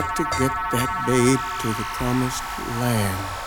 got to get that babe to the promised land.